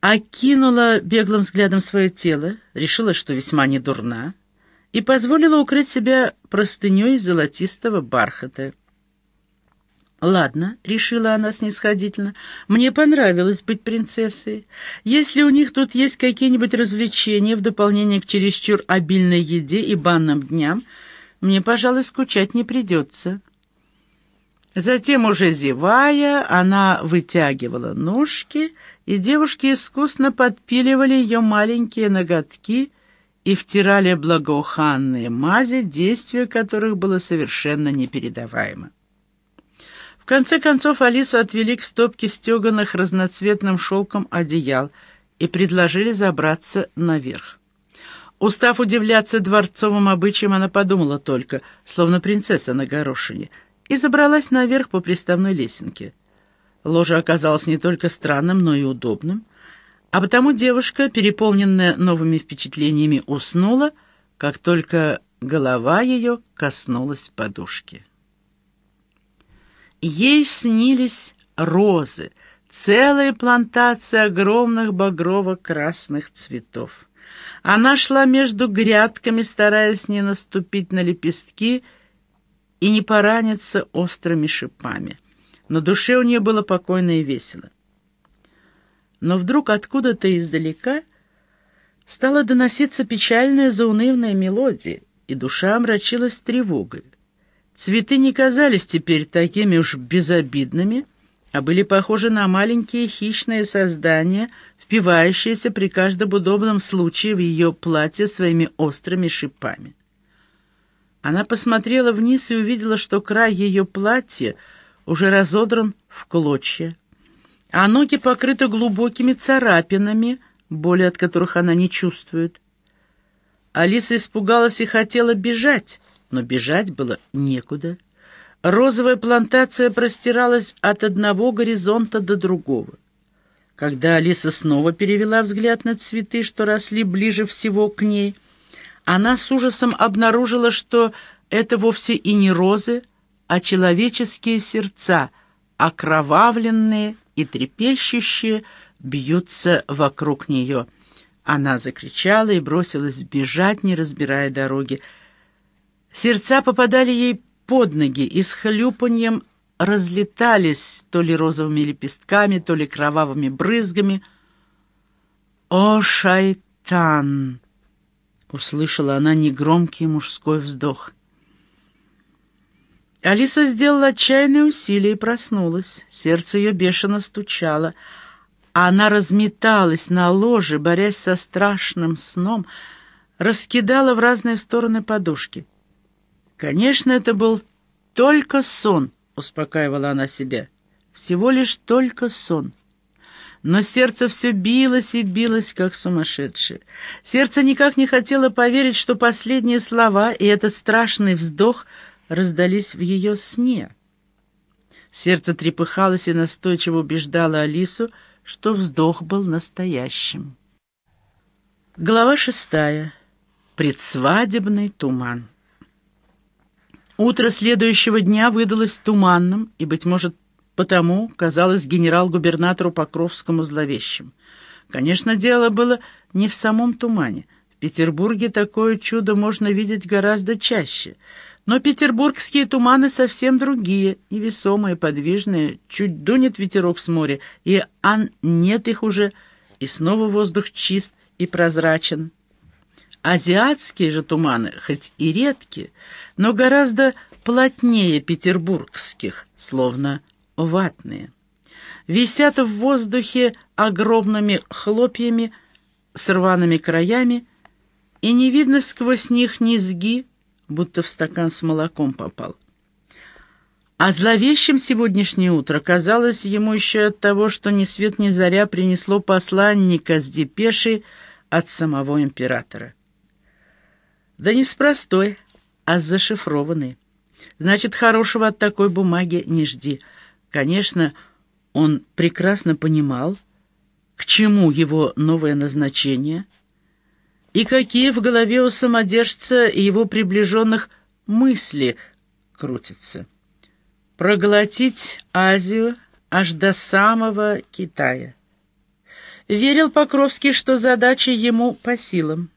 окинула беглым взглядом свое тело, решила, что весьма недурна, и позволила укрыть себя простыней золотистого бархата. «Ладно», — решила она снисходительно, — «мне понравилось быть принцессой. Если у них тут есть какие-нибудь развлечения в дополнение к чересчур обильной еде и банным дням, мне, пожалуй, скучать не придется». Затем, уже зевая, она вытягивала ножки, и девушки искусно подпиливали ее маленькие ноготки и втирали благоуханные мази, действие которых было совершенно непередаваемо. В конце концов Алису отвели к стопке стеганых разноцветным шелком одеял и предложили забраться наверх. Устав удивляться дворцовым обычаям, она подумала только, словно принцесса на горошине — и забралась наверх по приставной лесенке. Ложа оказалась не только странным, но и удобным, а потому девушка, переполненная новыми впечатлениями, уснула, как только голова ее коснулась подушки. Ей снились розы, целая плантация огромных багрово-красных цветов. Она шла между грядками, стараясь не наступить на лепестки, и не пораниться острыми шипами. Но душе у нее было покойно и весело. Но вдруг откуда-то издалека стала доноситься печальная заунывная мелодия, и душа омрачилась тревогой. Цветы не казались теперь такими уж безобидными, а были похожи на маленькие хищные создания, впивающиеся при каждом удобном случае в ее платье своими острыми шипами. Она посмотрела вниз и увидела, что край ее платья уже разодран в клочья, а ноги покрыты глубокими царапинами, боли от которых она не чувствует. Алиса испугалась и хотела бежать, но бежать было некуда. Розовая плантация простиралась от одного горизонта до другого. Когда Алиса снова перевела взгляд на цветы, что росли ближе всего к ней, — она с ужасом обнаружила, что это вовсе и не розы, а человеческие сердца, окровавленные и трепещущие, бьются вокруг нее. Она закричала и бросилась бежать, не разбирая дороги. Сердца попадали ей под ноги и с хлюпаньем разлетались то ли розовыми лепестками, то ли кровавыми брызгами. «О, шайтан!» Услышала она негромкий мужской вздох. Алиса сделала отчаянные усилия и проснулась. Сердце ее бешено стучало. Она разметалась на ложе, борясь со страшным сном, раскидала в разные стороны подушки. Конечно, это был только сон, успокаивала она себя. Всего лишь только сон но сердце все билось и билось, как сумасшедшее. Сердце никак не хотело поверить, что последние слова и этот страшный вздох раздались в ее сне. Сердце трепыхалось и настойчиво убеждало Алису, что вздох был настоящим. Глава шестая. Предсвадебный туман. Утро следующего дня выдалось туманным и, быть может, потому казалось генерал-губернатору Покровскому зловещим. Конечно, дело было не в самом тумане. В Петербурге такое чудо можно видеть гораздо чаще. Но петербургские туманы совсем другие, невесомые, подвижные, чуть дунет ветерок с моря, и ан нет их уже, и снова воздух чист и прозрачен. Азиатские же туманы, хоть и редкие, но гораздо плотнее петербургских, словно ватные. Висят в воздухе огромными хлопьями с рваными краями, и не видно сквозь них низги, будто в стакан с молоком попал. А зловещим сегодняшнее утро казалось ему еще от того, что ни свет ни заря принесло посланника с депешей от самого императора. Да не с простой, а с зашифрованной. Значит, хорошего от такой бумаги не жди — Конечно, он прекрасно понимал, к чему его новое назначение и какие в голове у самодержца и его приближенных мысли крутятся. Проглотить Азию аж до самого Китая. Верил Покровский, что задача ему по силам.